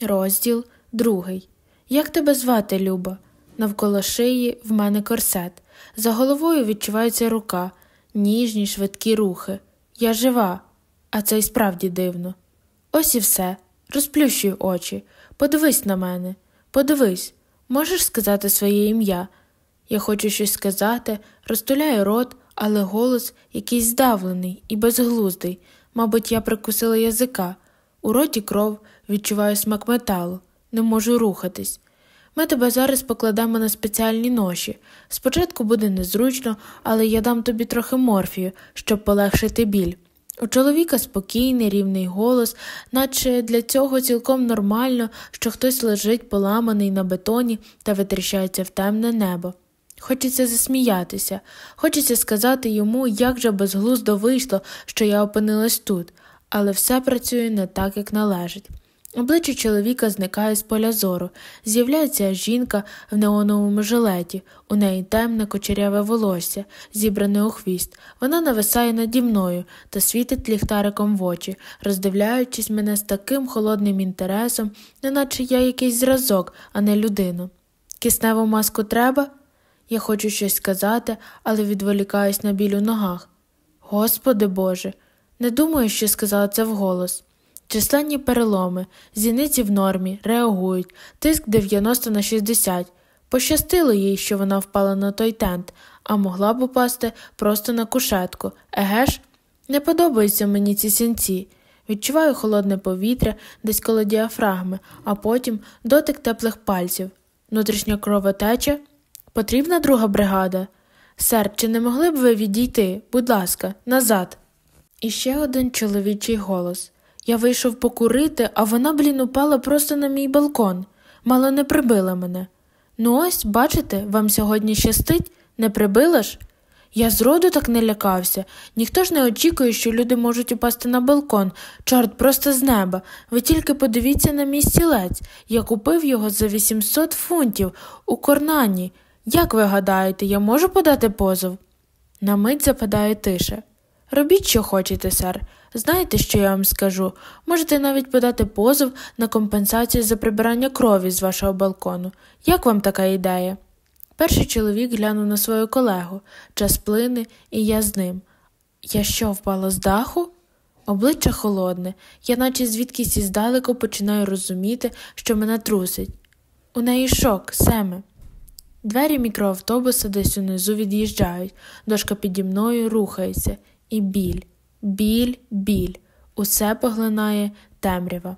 Розділ другий. Як тебе звати, Люба? Навколо шиї в мене корсет. За головою відчувається рука, ніжні, швидкі рухи. Я жива, а це й справді дивно. Ось і все. Розплющуй очі. Подивись на мене. Подивись, можеш сказати своє ім'я? Я хочу щось сказати, розтуляю рот, але голос якийсь здавлений і безглуздий. Мабуть, я прикусила язика. У роті кров, відчуваю смак металу, не можу рухатись. Ми тебе зараз покладемо на спеціальні ноші. Спочатку буде незручно, але я дам тобі трохи морфію, щоб полегшити біль. У чоловіка спокійний, рівний голос, наче для цього цілком нормально, що хтось лежить поламаний на бетоні та витріщається в темне небо. Хочеться засміятися, хочеться сказати йому, як же безглуздо вийшло, що я опинилась тут, але все працює не так, як належить. Обличчя чоловіка зникає з поля зору, з'являється жінка в неоновому жилеті, у неї темне кочеряве волосся, зібране у хвіст. Вона нависає наді мною та світить ліхтариком в очі, роздивляючись мене з таким холодним інтересом, неначе я якийсь зразок, а не людину. Кисневу маску треба? Я хочу щось сказати, але відволікаюсь на біль у ногах. Господи Боже, не думаю, що сказала це вголос. Численні переломи, зіниці в нормі, реагують, тиск 90 на 60. Пощастило їй, що вона впала на той тент, а могла б упасти просто на кушетку. Еге ж? Не подобаються мені ці сінці. Відчуваю холодне повітря десь коло діафрагми, а потім дотик теплих пальців. Внутрішня кровотеча? Потрібна друга бригада? Сер, чи не могли б ви відійти, будь ласка, назад? І ще один чоловічий голос. Я вийшов покурити, а вона, блін, упала просто на мій балкон, мало не прибила мене. Ну ось, бачите, вам сьогодні щастить, не прибила ж? Я зроду так не лякався. Ніхто ж не очікує, що люди можуть упасти на балкон. Чорт, просто з неба. Ви тільки подивіться на мій стілець. Я купив його за 800 фунтів у корнані. Як ви гадаєте, я можу подати позов? На мить западає тиша. Робіть, що хочете, сер. Знаєте, що я вам скажу? Можете навіть подати позов на компенсацію за прибирання крові з вашого балкону. Як вам така ідея? Перший чоловік глянув на свою колегу, час плине, і я з ним. Я що, впала з даху? Обличчя холодне, я наче звідкись іздалеку починаю розуміти, що мене трусить. У неї шок, семе. Двері мікроавтобуса десь унизу від'їжджають, дошка піді мною рухається, і біль, біль, біль, усе поглинає темрява.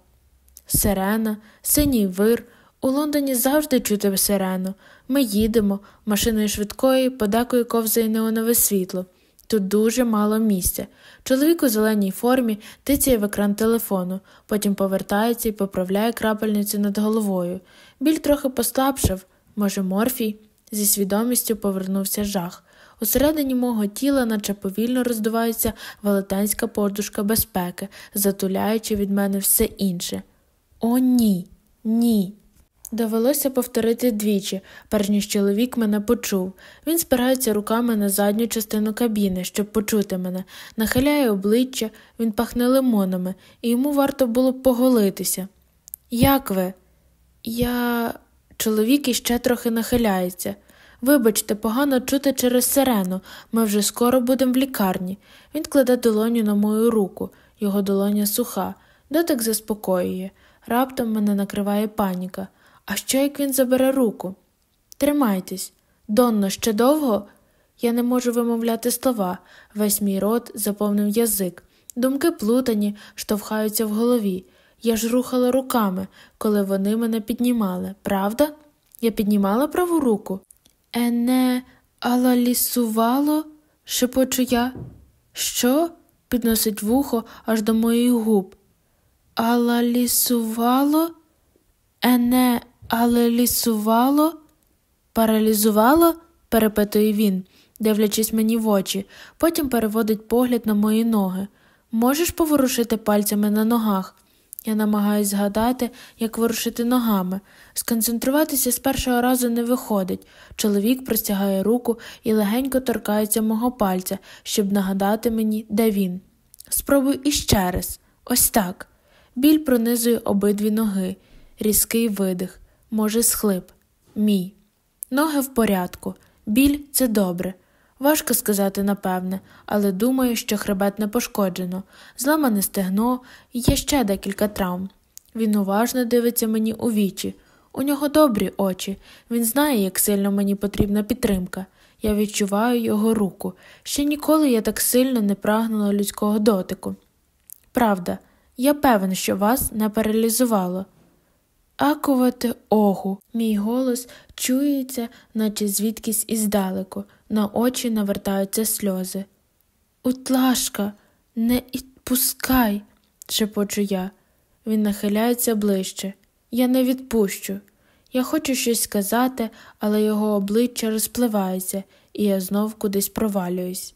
Сирена, синій вир. У Лондоні завжди чути сирену. Ми їдемо, машиною швидкої, подекою ковзає неонове світло. Тут дуже мало місця. Чоловік у зеленій формі тицяє в екран телефону, потім повертається і поправляє крапельницю над головою. Біль трохи послабшав, може, морфій. Зі свідомістю повернувся жах. Усередині мого тіла, наче повільно роздувається велетенська подушка безпеки, затуляючи від мене все інше. О, ні, ні. Довелося повторити двічі, перш ніж чоловік мене почув. Він спирається руками на задню частину кабіни, щоб почути мене, нахиляє обличчя, він пахне лимонами, і йому варто було б поголитися. Як ви? Я. Чоловік іще трохи нахиляється. Вибачте, погано чути через сирену, ми вже скоро будемо в лікарні. Він кладе долоню на мою руку, його долоня суха, дотик заспокоює. Раптом мене накриває паніка. А що як він забере руку? Тримайтесь. Донно, ще довго? Я не можу вимовляти слова, весь мій рот заповнив язик. Думки плутані, штовхаються в голові. Я ж рухала руками, коли вони мене піднімали, правда? Я піднімала праву руку. Ене, алалісувало? шепочу я. Що? підносить вухо аж до моїх губ. Алалісувало? Ене, алалісувало? Паралізувало? перепитує він, дивлячись мені в очі, потім переводить погляд на мої ноги. Можеш поворушити пальцями на ногах? Я намагаюся згадати, як ворушити ногами. Сконцентруватися з першого разу не виходить. Чоловік простягає руку і легенько торкається мого пальця, щоб нагадати мені, де він. Спробуй іще раз. Ось так. Біль пронизує обидві ноги. різкий видих, може, схлип. Мій. Ноги в порядку. Біль це добре. Важко сказати напевне, але думаю, що хребет не пошкоджено, зламане стегно і є ще декілька травм. Він уважно дивиться мені у вічі. У нього добрі очі, він знає, як сильно мені потрібна підтримка. Я відчуваю його руку. Ще ніколи я так сильно не прагнула людського дотику. Правда, я певен, що вас не паралізувало. Акувати огу. Мій голос чується, наче звідкись іздалеку, на очі навертаються сльози. Утлашка, не відпускай, шепочу я. Він нахиляється ближче. Я не відпущу. Я хочу щось сказати, але його обличчя розпливається, і я знов кудись провалююсь.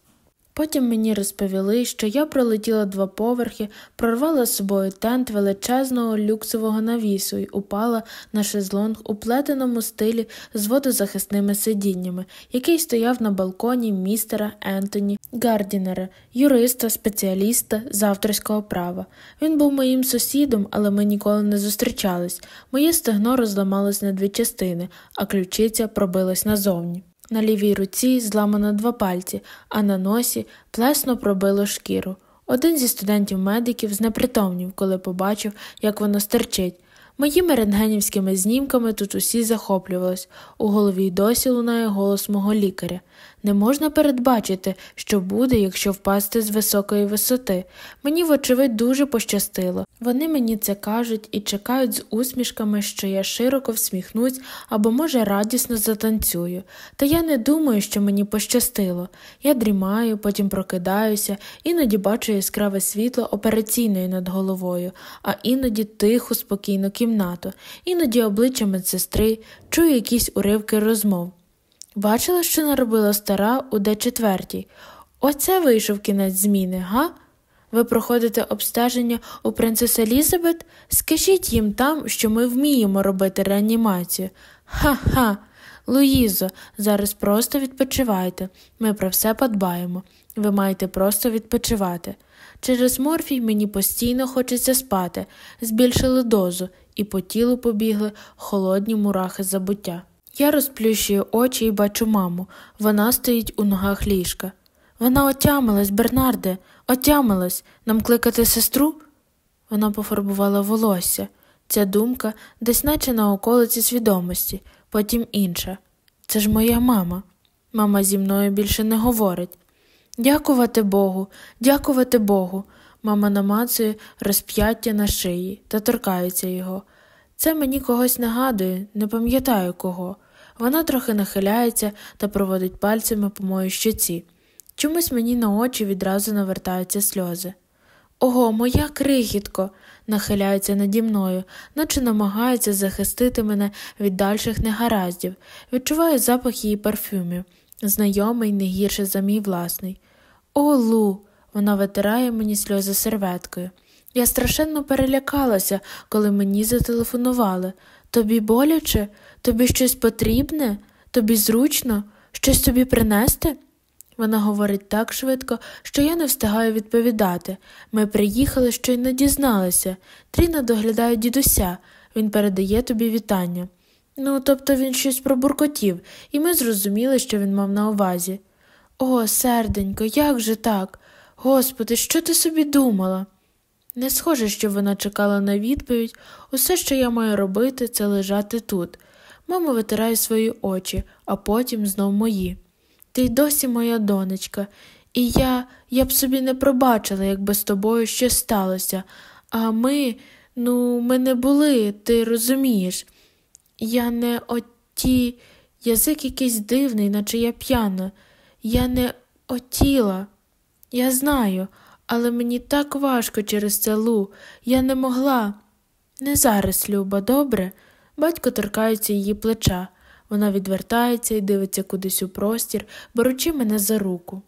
Потім мені розповіли, що я пролетіла два поверхи, прорвала з собою тент величезного люксового навісу і упала на шезлонг у плетеному стилі з водозахисними сидіннями, який стояв на балконі містера Ентоні Гардінера, юриста, спеціаліста з авторського права. Він був моїм сусідом, але ми ніколи не зустрічались. Моє стегно розламалось на дві частини, а ключиця пробилась назовні. На лівій руці зламано два пальці, а на носі плесно пробило шкіру. Один зі студентів медиків знепритомнів, коли побачив, як воно стерчить. Моїми рентгенівськими знімками тут усі захоплювались. У голові й досі лунає голос мого лікаря. Не можна передбачити, що буде, якщо впасти з високої висоти. Мені, вочевидь, дуже пощастило. Вони мені це кажуть і чекають з усмішками, що я широко всміхнусь або, може, радісно затанцюю. Та я не думаю, що мені пощастило. Я дрімаю, потім прокидаюся, іноді бачу яскраве світло операційної над головою, а іноді тиху, спокійну кімнату, іноді обличчя медсестри, чую якісь уривки розмов. Бачила, що наробила стара у де четвертій. Оце вийшов кінець зміни, га? Ви проходите обстеження у принцеси Елізабет? Скажіть їм там, що ми вміємо робити реанімацію. Ха-ха. Луїзо, зараз просто відпочивайте. Ми про все подбаємо. Ви маєте просто відпочивати. Через морфій мені постійно хочеться спати, збільшили дозу, і по тілу побігли холодні мурахи забуття. Я розплющую очі і бачу маму. Вона стоїть у ногах ліжка. Вона отямилась, Бернарде, отямилась. Нам кликати сестру? Вона пофарбувала волосся. Ця думка десь наче на околиці свідомості, потім інша. Це ж моя мама. Мама зі мною більше не говорить. Дякувати Богу, дякувати Богу. Мама намацує розп'яття на шиї та торкається його. Це мені когось нагадує, не пам'ятаю кого. Вона трохи нахиляється та проводить пальцями по моїй щоці. Чомусь мені на очі відразу навертаються сльози. Ого, моя крихітко, нахиляється наді мною, наче намагається захистити мене від дальших негараздів, відчуваю запах її парфюмів, знайомий не гірше за мій власний. О, Лу, вона витирає мені сльози серветкою. Я страшенно перелякалася, коли мені зателефонували. Тобі боляче, тобі щось потрібне, тобі зручно, щось тобі принести? Вона говорить так швидко, що я не встигаю відповідати. Ми приїхали, щойно дізналися. Тріна доглядає дідуся, він передає тобі вітання. Ну, тобто він щось пробуркотів, і ми зрозуміли, що він мав на увазі. О, серденько, як же так? Господи, що ти собі думала? Не схоже, що вона чекала на відповідь, усе, що я маю робити, це лежати тут. Мама витирає свої очі, а потім знов мої. Ти й досі моя донечка, і я я б собі не пробачила, якби з тобою щось сталося. А ми, ну, ми не були, ти розумієш. Я не оті, язик якийсь дивний, наче я п'яна. Я не отіла. Я знаю, але мені так важко через це Лу. Я не могла. Не зараз, Люба, добре? Батько торкається її плеча. Вона відвертається і дивиться кудись у простір, беручи мене за руку.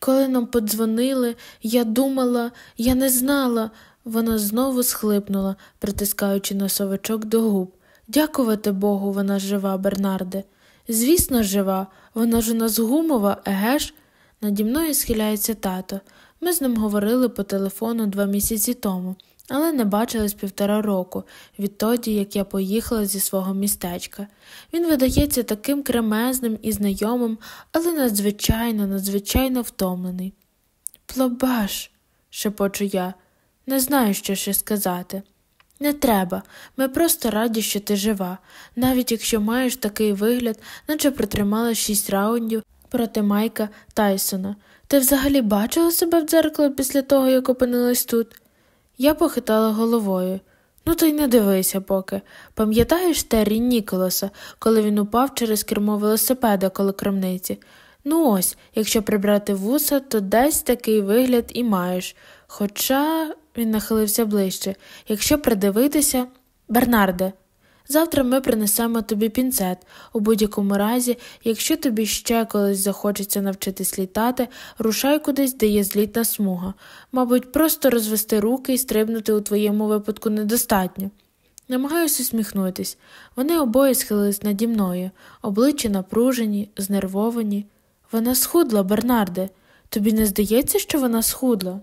Коли нам подзвонили, я думала, я не знала. Вона знову схлипнула, притискаючи носовичок до губ. Дякувати Богу, вона жива, Бернарде. Звісно, жива, вона ж у нас гумова, еге ж? Наді мною схиляється тато. Ми з ним говорили по телефону два місяці тому, але не бачились півтора року, відтоді, як я поїхала зі свого містечка. Він видається таким кремезним і знайомим, але надзвичайно, надзвичайно втомлений. Плобаш, шепочу я, не знаю, що ще сказати. Не треба, ми просто раді, що ти жива, навіть якщо маєш такий вигляд, наче протримала шість раундів проти Майка Тайсона. Ти взагалі бачила себе в дзеркало після того, як опинилась тут? Я похитала головою. Ну, то й не дивися поки. Пам'ятаєш Террі Ніколаса, коли він упав через кермо велосипеда коло крамниці? Ну ось, якщо прибрати вуса, то десь такий вигляд і маєш. Хоча він нахилився ближче, якщо придивитися, Бернарде, завтра ми принесемо тобі пінцет. У будь-якому разі, якщо тобі ще колись захочеться навчитись літати, рушай кудись, де є злітна смуга. Мабуть, просто розвести руки і стрибнути у твоєму випадку недостатньо. Намагаюся усміхнутись. Вони обоє схилились наді мною, обличчя напружені, знервовані. Вона схудла, Бернарде. Тобі не здається, що вона схудла?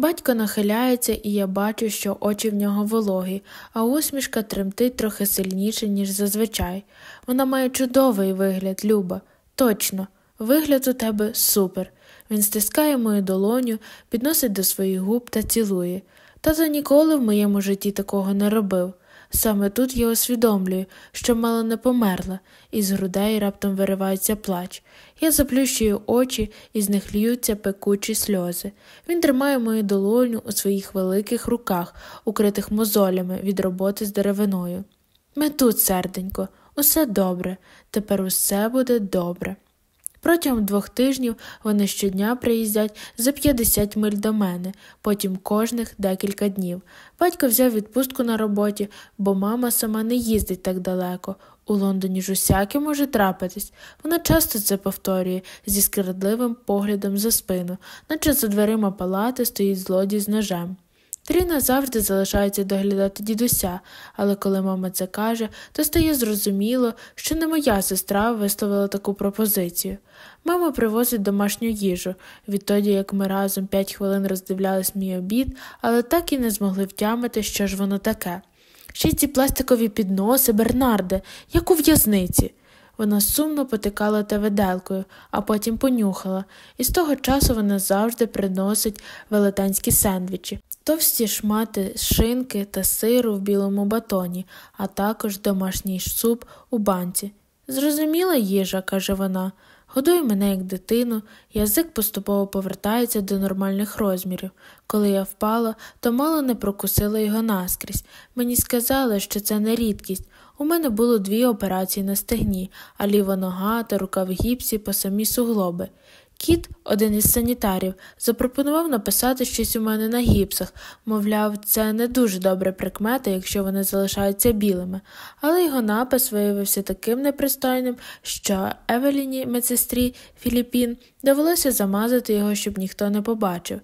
Батько нахиляється, і я бачу, що очі в нього вологі, а усмішка тремтить трохи сильніше, ніж зазвичай. Вона має чудовий вигляд, Люба. Точно, вигляд у тебе супер. Він стискає мою долоню, підносить до своїх губ та цілує. Тато ніколи в моєму житті такого не робив. Саме тут я усвідомлюю, що мало не померла, і з грудей раптом виривається плач. Я заплющую очі, і з них льються пекучі сльози. Він тримає мою долоню у своїх великих руках, укритих мозолями від роботи з деревиною. Ми тут, серденько, усе добре, тепер усе буде добре. Протягом двох тижнів вони щодня приїздять за 50 миль до мене, потім кожних декілька днів. Батько взяв відпустку на роботі, бо мама сама не їздить так далеко. У Лондоні ж усяке може трапитись. Вона часто це повторює зі скрадливим поглядом за спину, наче за дверима палати стоїть злодій з ножем. Тріна завжди залишається доглядати дідуся, але коли мама це каже, то стає зрозуміло, що не моя сестра висловила таку пропозицію. Мама привозить домашню їжу, відтоді як ми разом п'ять хвилин роздивлялись мій обід, але так і не змогли втямити, що ж воно таке. Ще ці пластикові підноси, Бернарде, як у в'язниці. Вона сумно потикала те виделкою, а потім понюхала, і з того часу вона завжди приносить велетенські сендвічі, товсті шмати шинки та сиру в білому батоні, а також домашній суп у банці. Зрозуміла їжа, каже вона. Годуй мене як дитину, язик поступово повертається до нормальних розмірів. Коли я впала, то мало не прокусила його наскрізь. Мені сказали, що це не рідкість. У мене було дві операції на стегні, а ліва нога та рука в гіпсі по самі суглоби. Кіт, один із санітарів, запропонував написати щось у мене на гіпсах, мовляв, це не дуже добре прикмета, якщо вони залишаються білими, але його напис виявився таким непристойним, що Евеліні, медсестрі Філіппін, довелося замазати його, щоб ніхто не побачив.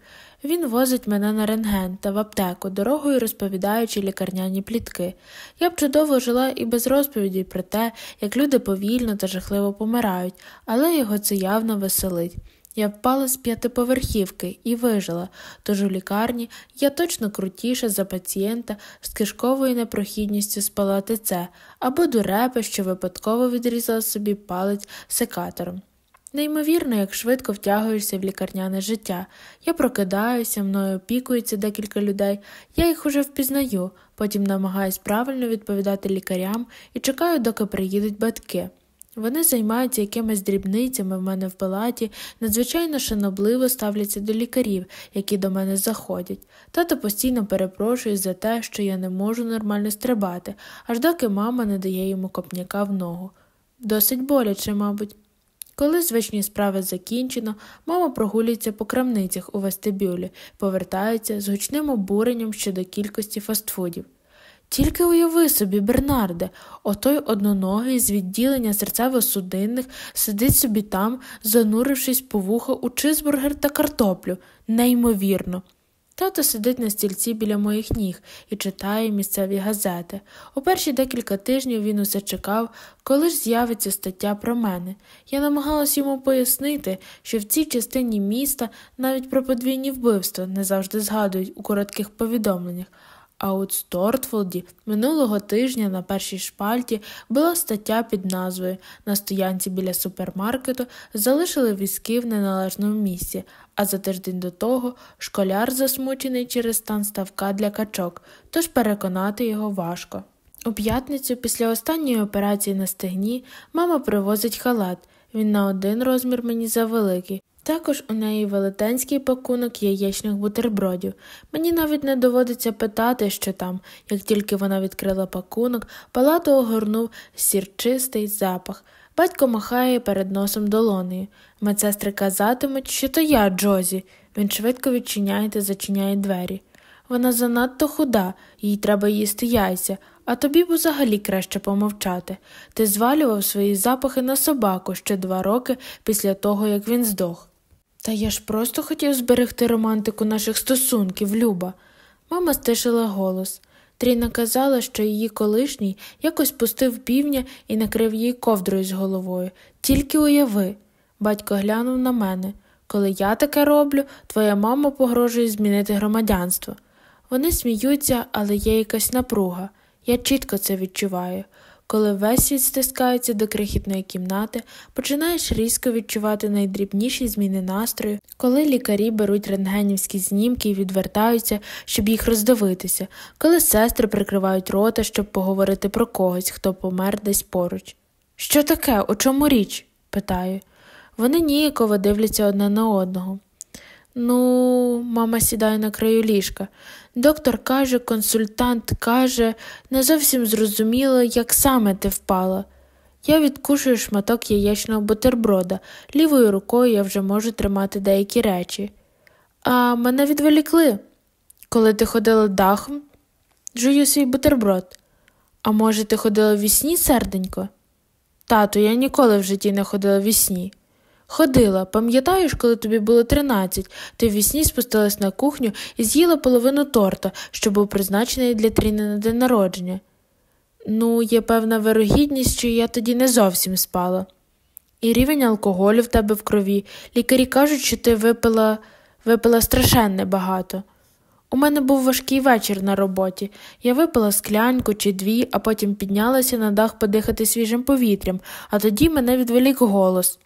Він возить мене на рентген та в аптеку, дорогою розповідаючи лікарняні плітки. Я б чудово жила і без розповіді про те, як люди повільно та жахливо помирають, але його це явно веселить. Я впала з п'ятиповерхівки і вижила, тож у лікарні я точно крутіша за пацієнта з кишковою непрохідністю спалати це або дурепа, що випадково відрізала собі палець секатором. Неймовірно, як швидко втягуєшся в лікарняне життя. Я прокидаюся, мною опікується декілька людей, я їх уже впізнаю, потім намагаюсь правильно відповідати лікарям і чекаю, доки приїдуть батьки. Вони займаються якимись дрібницями в мене в палаті, надзвичайно шанобливо ставляться до лікарів, які до мене заходять. Тато постійно перепрошує за те, що я не можу нормально стрибати, аж доки мама не дає йому копняка в ногу. Досить боляче, мабуть. Коли звичні справи закінчено, мама прогулюється по крамницях у вестибюлі, повертається з гучним обуренням щодо кількості фастфудів. Тільки уяви собі, Бернарде, отой одноногий з відділення серцево-судинних сидить собі там, занурившись по вуха у чизбургер та картоплю, неймовірно. Тато сидить на стільці біля моїх ніг і читає місцеві газети. У перші декілька тижнів він усе чекав, коли ж з'явиться стаття про мене. Я намагалась йому пояснити, що в цій частині міста навіть про подвійні вбивства не завжди згадують у коротких повідомленнях, А у Стортфолді минулого тижня на першій шпальті була стаття під назвою На стоянці біля супермаркету залишили візки в неналежному місці, а за тиждень до того школяр засмучений через стан ставка для качок, тож переконати його важко. У п'ятницю, після останньої операції на стегні, мама привозить халат. Він на один розмір мені завеликий. Також у неї велетенський пакунок яєчних бутербродів. Мені навіть не доводиться питати, що там, як тільки вона відкрила пакунок, палату огорнув сірчистий запах. Батько махає перед носом долонею. Медсестри казатимуть, що то я, Джозі. Він швидко відчиняє та зачиняє двері. Вона занадто худа, їй треба їсти яйця, а тобі б взагалі краще помовчати. Ти звалював свої запахи на собаку ще два роки після того, як він здох. Та я ж просто хотів зберегти романтику наших стосунків, Люба. Мама стишила голос. Тріна казала, що її колишній якось пустив півня і накрив її ковдрою з головою. Тільки уяви. Батько глянув на мене. Коли я таке роблю, твоя мама погрожує змінити громадянство. Вони сміються, але є якась напруга. Я чітко це відчуваю. Коли весь світ стискається до крихітної кімнати, починаєш різко відчувати найдрібніші зміни настрою, коли лікарі беруть рентгенівські знімки і відвертаються, щоб їх роздивитися, коли сестри прикривають рота, щоб поговорити про когось, хто помер десь поруч. Що таке? У чому річ? питаю. Вони ніяково дивляться одне на одного. Ну, мама сідає на краю ліжка. Доктор каже, консультант каже, не зовсім зрозуміло, як саме ти впала. Я відкушую шматок яєчного бутерброда, лівою рукою я вже можу тримати деякі речі. А мене відволікли. Коли ти ходила дахом, жую свій бутерброд. А може, ти ходила в вісні, серденько? Тату, я ніколи в житті не ходила вісні. Ходила, пам'ятаєш, коли тобі було тринадцять, ти ввісні спустилась на кухню і з'їла половину торта, що був призначений для Тріни на день народження. Ну, є певна вирогідність, що я тоді не зовсім спала. І рівень алкоголю в тебе в крові. Лікарі кажуть, що ти випила випила страшенне багато. У мене був важкий вечір на роботі. Я випила склянку чи дві, а потім піднялася на дах подихати свіжим повітрям, а тоді мене відволік голос.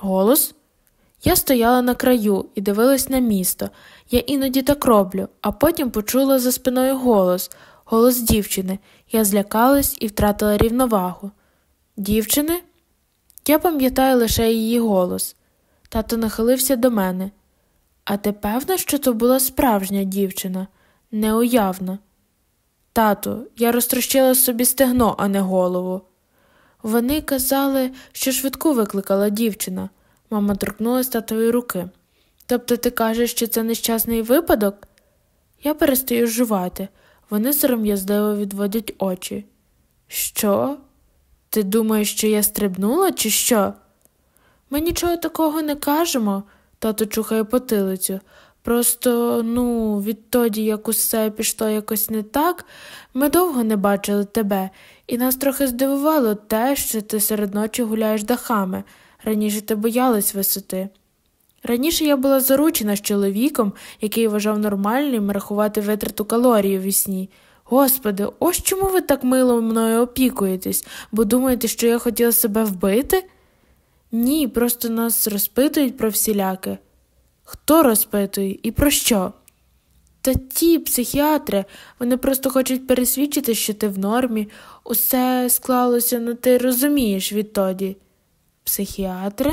Голос? Я стояла на краю і дивилась на місто. Я іноді так роблю, а потім почула за спиною голос, голос дівчини. Я злякалась і втратила рівновагу. Дівчини? Я пам'ятаю лише її голос. Тато нахилився до мене. А ти певна, що то була справжня дівчина, неуявна. Тату, я розтрощила собі стегно, а не голову. Вони казали, що швидку викликала дівчина. Мама торкнулась татової руки. Тобто ти кажеш, що це нещасний випадок? Я перестаю жувати. Вони сором'язливо відводять очі. Що? Ти думаєш, що я стрибнула, чи що? Ми нічого такого не кажемо, тато чухає потилицю. Просто, ну, відтоді, як усе пішло якось не так, ми довго не бачили тебе, і нас трохи здивувало те, що ти серед ночі гуляєш дахами. Раніше ти боялась висоти. Раніше я була заручена з чоловіком, який вважав нормальним рахувати витрату калорії в сні. Господи, ось чому ви так мило мною опікуєтесь, бо думаєте, що я хотіла себе вбити? Ні, просто нас розпитують про всіляке. Хто розпитує і про що? Та ті психіатри, вони просто хочуть пересвідчити, що ти в нормі, усе склалося, ну ти розумієш відтоді. Психіатри?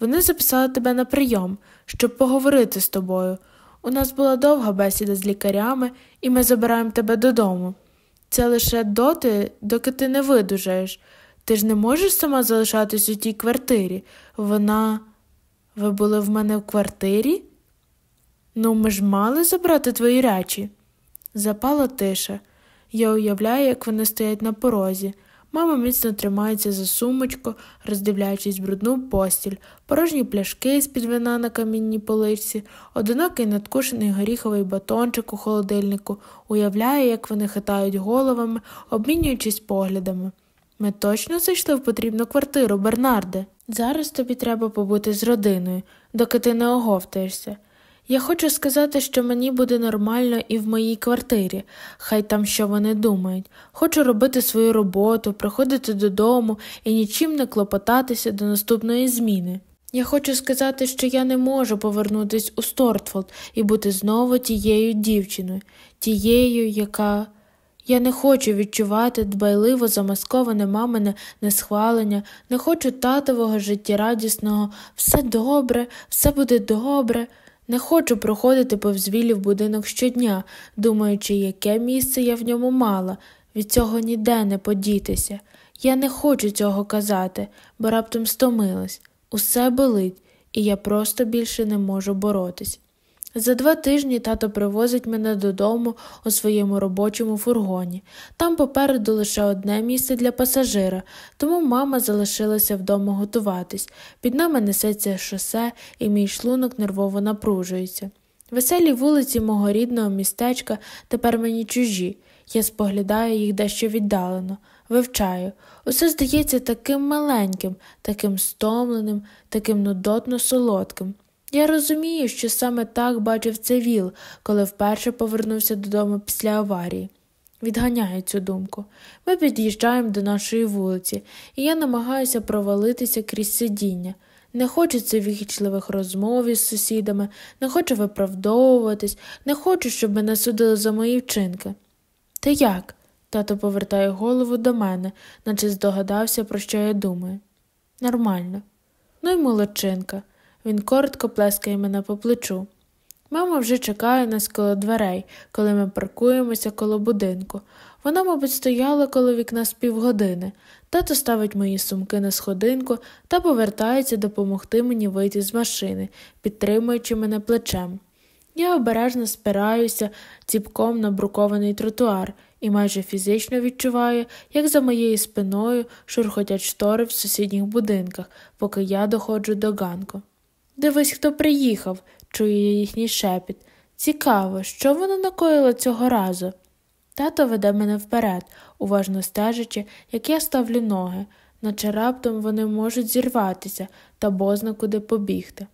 Вони записали тебе на прийом, щоб поговорити з тобою. У нас була довга бесіда з лікарями, і ми забираємо тебе додому. Це лише доти, доки ти не видужаєш. Ти ж не можеш сама залишатись у тій квартирі. Вона. Ви були в мене в квартирі? Ну, ми ж мали забрати твої речі. Запала тиша. Я уявляю, як вони стоять на порозі. Мама міцно тримається за сумочку, роздивляючись брудну постіль, порожні пляшки з під вина на камінній поличці, одинокий надкушений горіховий батончик у холодильнику, уявляє, як вони хитають головами, обмінюючись поглядами. Ми точно зайшли в потрібну квартиру, Бернарде. Зараз тобі треба побути з родиною, доки ти не оговтаєшся. Я хочу сказати, що мені буде нормально і в моїй квартирі, хай там що вони думають. Хочу робити свою роботу, приходити додому і нічим не клопотатися до наступної зміни. Я хочу сказати, що я не можу повернутися у Стортфолд і бути знову тією дівчиною, тією, яка. Я не хочу відчувати дбайливо замасковане мамине несхвалення, не хочу татового життєрадісного все добре, все буде добре. Не хочу проходити повз вілі в будинок щодня, думаючи, яке місце я в ньому мала, від цього ніде не подітися. Я не хочу цього казати, бо раптом стомилась. Усе болить, і я просто більше не можу боротись. За два тижні тато привозить мене додому у своєму робочому фургоні. Там попереду лише одне місце для пасажира, тому мама залишилася вдома готуватись. Під нами несеться шосе, і мій шлунок нервово напружується. Веселі вулиці мого рідного містечка тепер мені чужі. Я споглядаю їх дещо віддалено, вивчаю. Усе здається таким маленьким, таким стомленим, таким нудотно солодким. Я розумію, що саме так бачив це Віл, коли вперше повернувся додому після аварії. Відганяю цю думку. Ми під'їжджаємо до нашої вулиці, і я намагаюся провалитися крізь сидіння. Не хочу цих вічливих розмов із сусідами, не хочу виправдовуватись, не хочу, щоб мене судили за мої вчинки. Ти як? Тато повертає голову до мене, наче здогадався, про що я думаю. Нормально. Ну й молодчинка. Він коротко плескає мене по плечу. Мама вже чекає нас коло дверей, коли ми паркуємося коло будинку. Вона, мабуть, стояла коло вікна з півгодини. Тато ставить мої сумки на сходинку та повертається допомогти мені вийти з машини, підтримуючи мене плечем. Я обережно спираюся ціпком на брукований тротуар і майже фізично відчуваю, як за моєю спиною шурхотять штори в сусідніх будинках, поки я доходжу до ганку. Дивись, хто приїхав, чую я їхній шепіт. Цікаво, що вона накоїла цього разу. Тато веде мене вперед, уважно стежачи, як я ставлю ноги, наче раптом вони можуть зірватися та бозна куди побігти.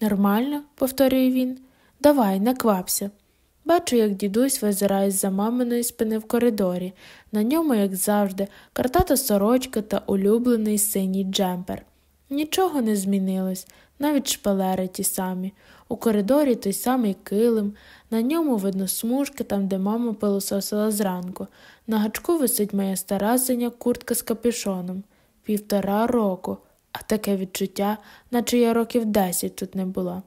Нормально, повторює він, давай, не квапся. Бачу, як дідусь визирає за маминої спини в коридорі. На ньому, як завжди, картата сорочка та улюблений синій джемпер. Нічого не змінилось, навіть шпалери ті самі. У коридорі той самий килим, на ньому видно смужки там, де мама пилососила зранку. На гачку висить моя стара синя куртка з капюшоном. Півтора року, а таке відчуття, наче я років десять тут не була.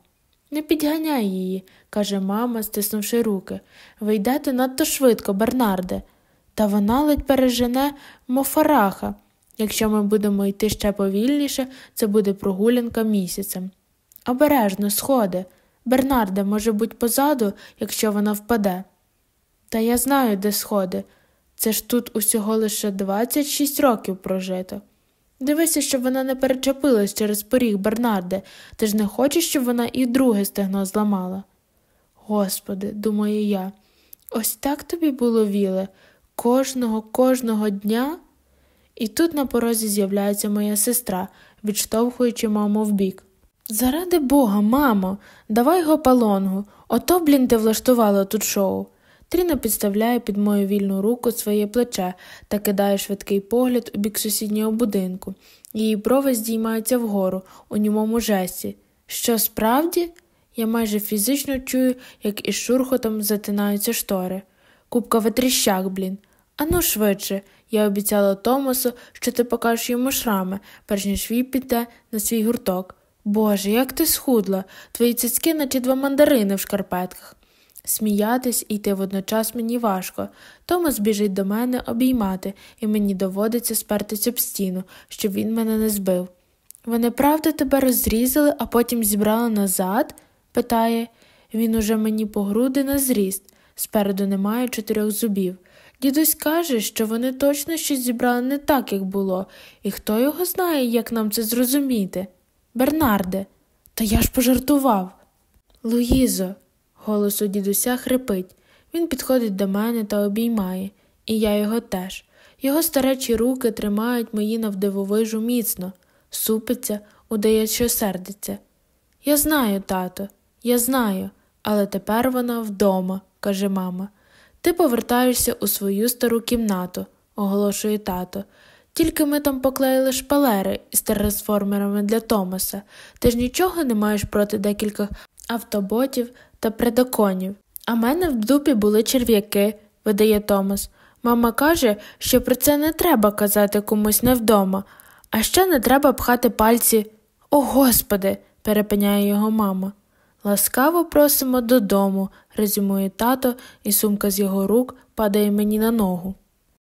Не підганяй її, каже мама, стиснувши руки. Ви йдете надто швидко, Бернарде. Та вона ледь пережене мофараха. Якщо ми будемо йти ще повільніше, це буде прогулянка місяцем. Обережно, сходи. Бернарде може бути позаду, якщо вона впаде. Та я знаю, де сходи. Це ж тут усього лише 26 років прожито. Дивися, щоб вона не перечепилась через поріг Бернарде, ти ж не хочеш, щоб вона і друге стегно зламала. Господи, думаю я, ось так тобі було віле, кожного, кожного дня. І тут на порозі з'являється моя сестра, відштовхуючи маму вбік. Заради бога, мамо, давай гопалонгу, ото, блін, ти влаштувала тут шоу. Тріна підставляє під мою вільну руку своє плече та кидає швидкий погляд у бік сусіднього будинку. Її брови здіймаються вгору, у німому жесті. Що справді? Я майже фізично чую, як із шурхотом затинаються штори. Купка витріщак, блін. Ану швидше, я обіцяла Томасу, що ти покажеш йому шрами, перш ніж він піде на свій гурток. Боже, як ти схудла, твої цицьки, наче два мандарини в шкарпетках. Сміятись і йти водночас мені важко. Томас біжить до мене обіймати, і мені доводиться спертись об стіну, щоб він мене не збив. Вони правда тебе розрізали, а потім зібрали назад? питає. Він уже мені по груди на зріст. Спереду немає чотирьох зубів. Дідусь каже, що вони точно щось зібрали не так, як було, і хто його знає, як нам це зрозуміти. Бернарде, та я ж пожартував. Луїзо, голос у дідуся хрипить. Він підходить до мене та обіймає, і я його теж. Його старечі руки тримають мої навдивовижу міцно, супиться, удає, що сердиться. Я знаю, тато, Я знаю, але тепер вона вдома, каже мама. Ти повертаєшся у свою стару кімнату, оголошує тато. Тільки ми там поклеїли шпалери із трансформерами для Томаса. Ти ж нічого не маєш проти декількох автоботів та предоконів. А мене в дупі були черв'яки, видає Томас. Мама каже, що про це не треба казати комусь не вдома, а ще не треба пхати пальці. О, Господи, перепиняє його мама. Ласкаво просимо додому, резюмує тато, і сумка з його рук падає мені на ногу.